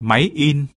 máy in.